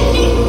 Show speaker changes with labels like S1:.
S1: Whoa.